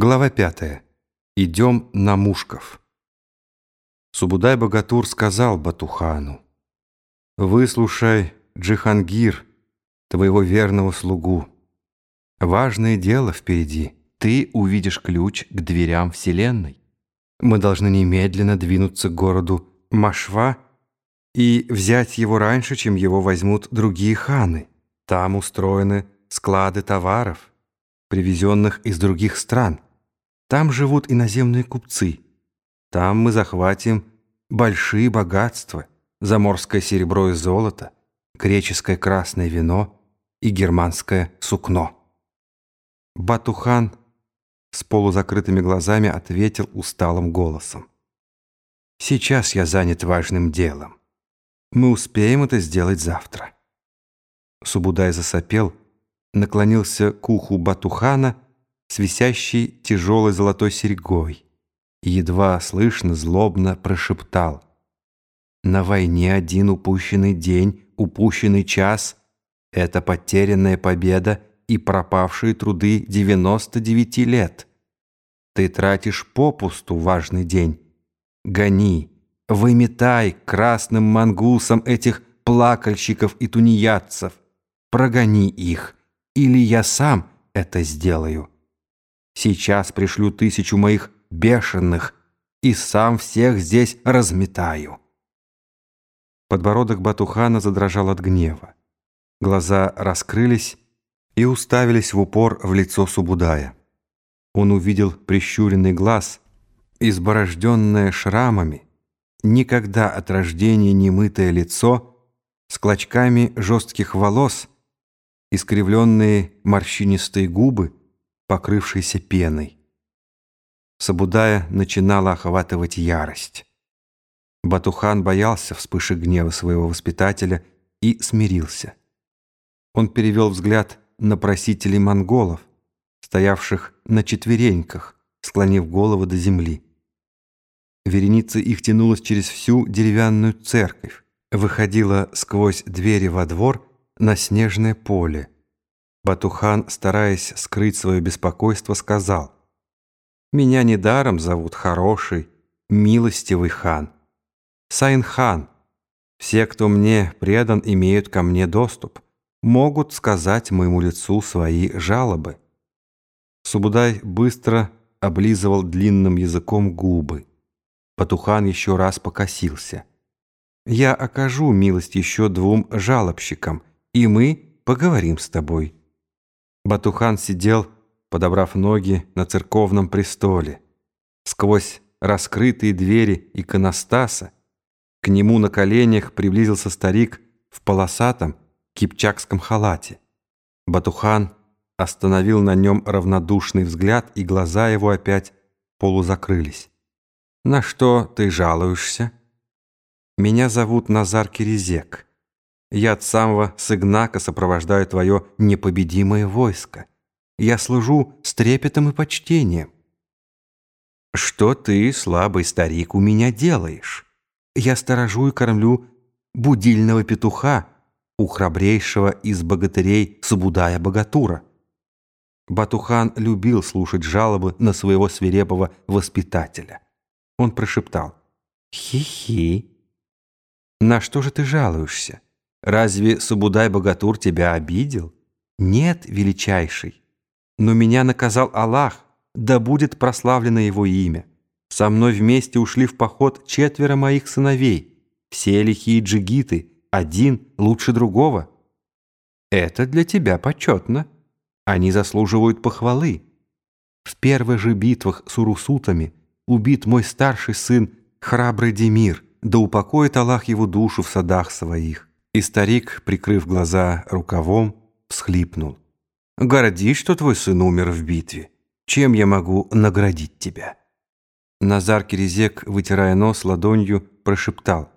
Глава пятая. Идем на Мушков. Субудай-богатур сказал Батухану, «Выслушай, Джихангир, твоего верного слугу. Важное дело впереди. Ты увидишь ключ к дверям Вселенной. Мы должны немедленно двинуться к городу Машва и взять его раньше, чем его возьмут другие ханы. Там устроены склады товаров, привезенных из других стран». Там живут иноземные купцы. Там мы захватим большие богатства, заморское серебро и золото, греческое красное вино и германское сукно. Батухан с полузакрытыми глазами ответил усталым голосом. «Сейчас я занят важным делом. Мы успеем это сделать завтра». Субудай засопел, наклонился к уху Батухана с висящей тяжелой золотой серьгой и едва слышно злобно прошептал. «На войне один упущенный день, упущенный час — это потерянная победа и пропавшие труды 99 лет. Ты тратишь попусту важный день. Гони, выметай красным мангусом этих плакальщиков и тунеядцев. Прогони их, или я сам это сделаю». Сейчас пришлю тысячу моих бешеных и сам всех здесь разметаю». Подбородок Батухана задрожал от гнева. Глаза раскрылись и уставились в упор в лицо Субудая. Он увидел прищуренный глаз, изборожденное шрамами, никогда от рождения не мытое лицо с клочками жестких волос, искривленные морщинистые губы, покрывшейся пеной. Сабудая начинала охватывать ярость. Батухан боялся вспышек гнева своего воспитателя и смирился. Он перевел взгляд на просителей монголов, стоявших на четвереньках, склонив голову до земли. Вереница их тянулась через всю деревянную церковь, выходила сквозь двери во двор на снежное поле, Батухан, стараясь скрыть свое беспокойство, сказал, «Меня недаром зовут хороший, милостивый хан. Сайн-хан, все, кто мне предан, имеют ко мне доступ, могут сказать моему лицу свои жалобы». Субудай быстро облизывал длинным языком губы. Батухан еще раз покосился. «Я окажу милость еще двум жалобщикам, и мы поговорим с тобой». Батухан сидел, подобрав ноги на церковном престоле. Сквозь раскрытые двери иконостаса к нему на коленях приблизился старик в полосатом кипчакском халате. Батухан остановил на нем равнодушный взгляд, и глаза его опять полузакрылись. «На что ты жалуешься?» «Меня зовут Назар Киризек. Я от самого Сыгнака сопровождаю твое непобедимое войско. Я служу с трепетом и почтением. Что ты, слабый старик, у меня делаешь? Я сторожу и кормлю будильного петуха у храбрейшего из богатырей Субудая Богатура. Батухан любил слушать жалобы на своего свирепого воспитателя. Он прошептал «Хи-хи». «На что же ты жалуешься?» Разве Субудай-богатур тебя обидел? Нет, величайший. Но меня наказал Аллах, да будет прославлено его имя. Со мной вместе ушли в поход четверо моих сыновей, все лихие джигиты, один лучше другого. Это для тебя почетно. Они заслуживают похвалы. В первых же битвах с урусутами убит мой старший сын, храбрый Демир, да упокоит Аллах его душу в садах своих. И старик, прикрыв глаза рукавом, всхлипнул. «Гордись, что твой сын умер в битве. Чем я могу наградить тебя?» Назар Кирезек, вытирая нос ладонью, прошептал.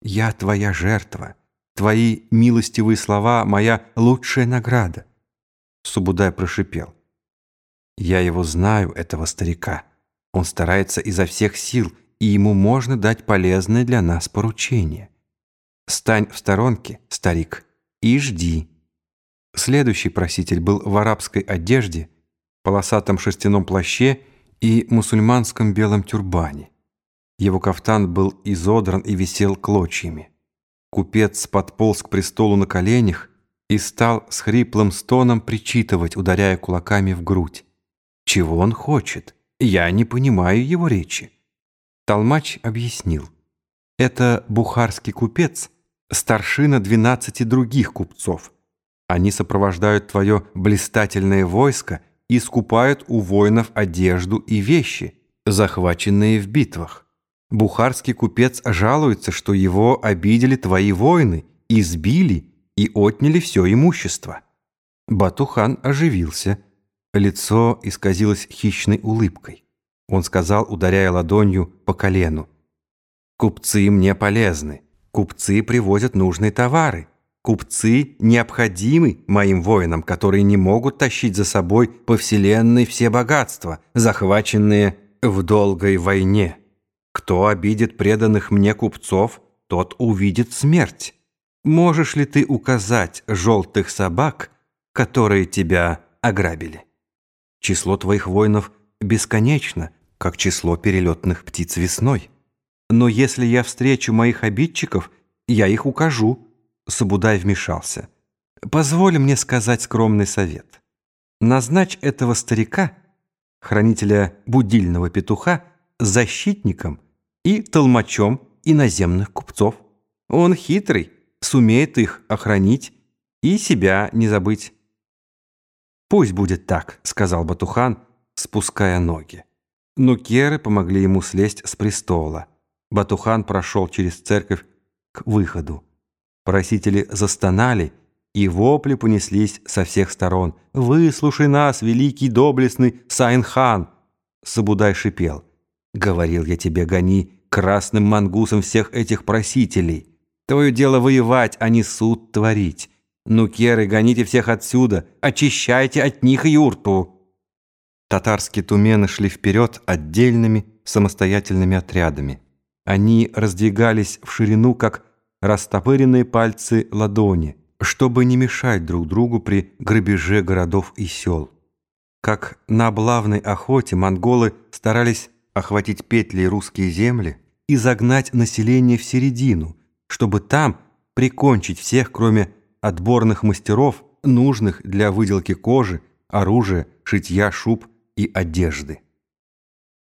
«Я твоя жертва. Твои милостивые слова — моя лучшая награда». Субудай прошипел. «Я его знаю, этого старика. Он старается изо всех сил, и ему можно дать полезное для нас поручение». Стань в сторонке, старик, и жди. Следующий проситель был в арабской одежде, полосатом шерстяном плаще и мусульманском белом тюрбане. Его кафтан был изодран и висел клочьями. Купец подполз к престолу на коленях и стал с хриплым стоном причитывать, ударяя кулаками в грудь. Чего он хочет? Я не понимаю его речи. Толмач объяснил. Это бухарский купец, старшина двенадцати других купцов. Они сопровождают твое блистательное войско и скупают у воинов одежду и вещи, захваченные в битвах. Бухарский купец жалуется, что его обидели твои воины, избили и отняли все имущество. Батухан оживился. Лицо исказилось хищной улыбкой. Он сказал, ударяя ладонью по колену. «Купцы мне полезны. Купцы привозят нужные товары. Купцы необходимы моим воинам, которые не могут тащить за собой по вселенной все богатства, захваченные в долгой войне». Кто обидит преданных мне купцов, тот увидит смерть. Можешь ли ты указать желтых собак, которые тебя ограбили? Число твоих воинов бесконечно, как число перелетных птиц весной. Но если я встречу моих обидчиков, я их укажу. Сабудай вмешался. Позволь мне сказать скромный совет. Назначь этого старика, хранителя будильного петуха, защитником – и толмачом иноземных купцов. Он хитрый, сумеет их охранить и себя не забыть. «Пусть будет так», — сказал Батухан, спуская ноги. Нукеры помогли ему слезть с престола. Батухан прошел через церковь к выходу. Просители застонали, и вопли понеслись со всех сторон. «Выслушай нас, великий доблестный Сайн-хан!» Сабудай шипел. «Говорил я тебе, гони красным мангусом всех этих просителей. Твое дело воевать, а не суд творить. Ну, керы, гоните всех отсюда, очищайте от них юрту». Татарские тумены шли вперед отдельными самостоятельными отрядами. Они раздвигались в ширину, как растопыренные пальцы ладони, чтобы не мешать друг другу при грабеже городов и сел. Как на облавной охоте монголы старались охватить петлей русские земли и загнать население в середину, чтобы там прикончить всех, кроме отборных мастеров, нужных для выделки кожи, оружия, шитья шуб и одежды.